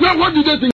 Now, what do they think?